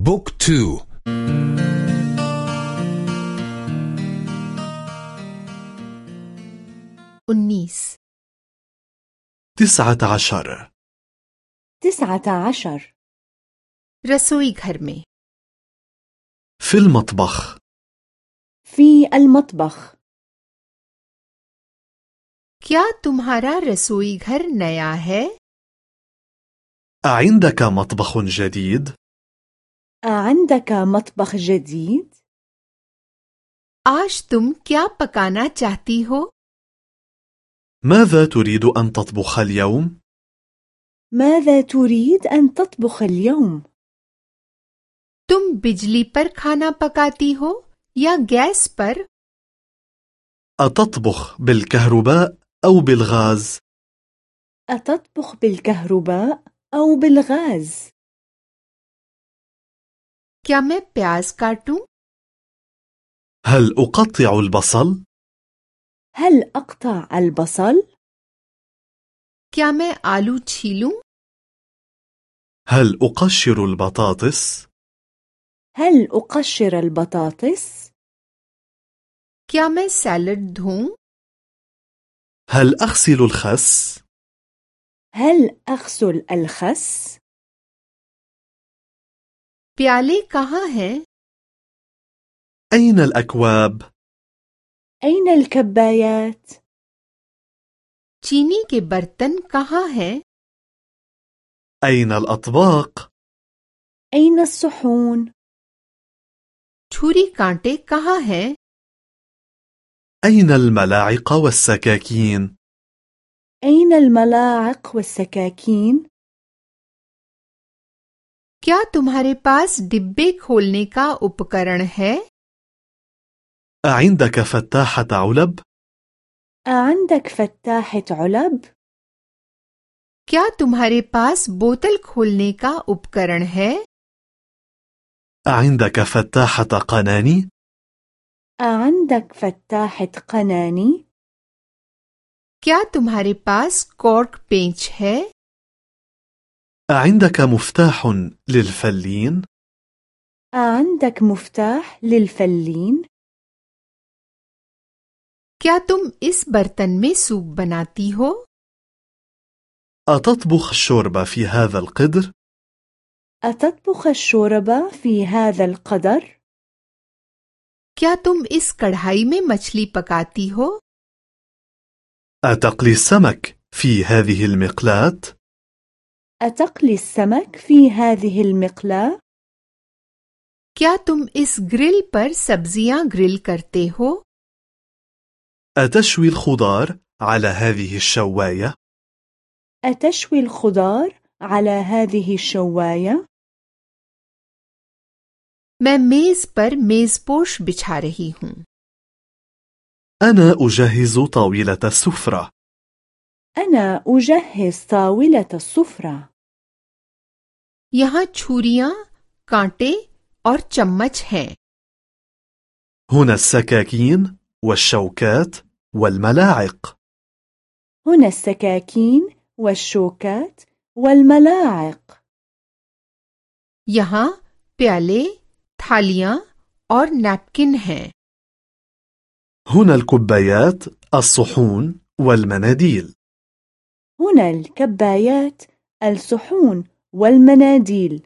بوك تو उन्नीस تسعة عشر تسعة عشر रसोई घर में في المطبخ في المطبخ क्या तुम्हारा रसोई घर नया है أعندك مطبخ جديد؟ أعندك مطبخ جديد؟ आज तुम क्या पकाना चाहती हो ماذا تريد أن تطبخ اليوم؟ ماذا تريد أن تطبخ اليوم؟ तुम बिजली पर खाना पकाती हो या गैस पर أتطبخ بالكهرباء أو بالغاز؟ أتطبخ بالكهرباء أو بالغاز؟ क्या मैं प्याज काटूं هل أقطع البصل؟ هل أقطع البصل؟ क्या मैं आलू छीलूं هل أقشر البطاطس؟ هل أقشر البطاطس؟ क्या मैं सैलड धोऊं هل أغسل الخس؟ هل أغسل الخس؟ प्याले कहाँ हैं أين الأكواب؟ أين الكبايات؟ चीनी के बर्तन कहाँ हैं أين الأطباق؟ أين الصحون؟ छुरी कांटे कहाँ हैं أين الملاعق والسكاكين؟ أين الملاعق والسكاكين؟ क्या तुम्हारे पास डिब्बे खोलने का उपकरण है أعندك فتاحة علب؟ أعندك فتاحة علب؟ क्या तुम्हारे पास बोतल खोलने का उपकरण है أعندك فتاحة قناني؟ أعندك فتاحة قناني؟ क्या तुम्हारे पास कॉर्क पेंच है أعندك مفتاح للفلين؟ أعندك مفتاح للفلين؟ क्या तुम इस बर्तन में सूप बनाती हो أتطبخ الشوربة في هذا القدر؟ أتطبخ الشوربة في هذا القدر؟ क्या तुम इस कढ़ाई में मछली पकाती हो أتقلي السمك في هذه المقلاة؟ أتقلي السمك في هذه المقلاة؟ क्या तुम इस ग्रिल पर सब्जियां ग्रिल करते हो أتشوي الخضار على هذه الشواية؟ أتشوي الخضار على هذه الشواية؟ मैं मेज पर मेजपोश बिछा रही हूँ أنا أجهز طاولة السفرة أنا أجهز طاولة السفرة यहाँ छुरियां कांटे और चम्मच हैं هنا السكاكين والشوكات والملاعق هنا السكاكين والشوكات والملاعق यहाँ प्याले थालियां और नैपकिन हैं هنا الكبايات الصحون والمناديل هنا الكبايات الصحون والمناديل.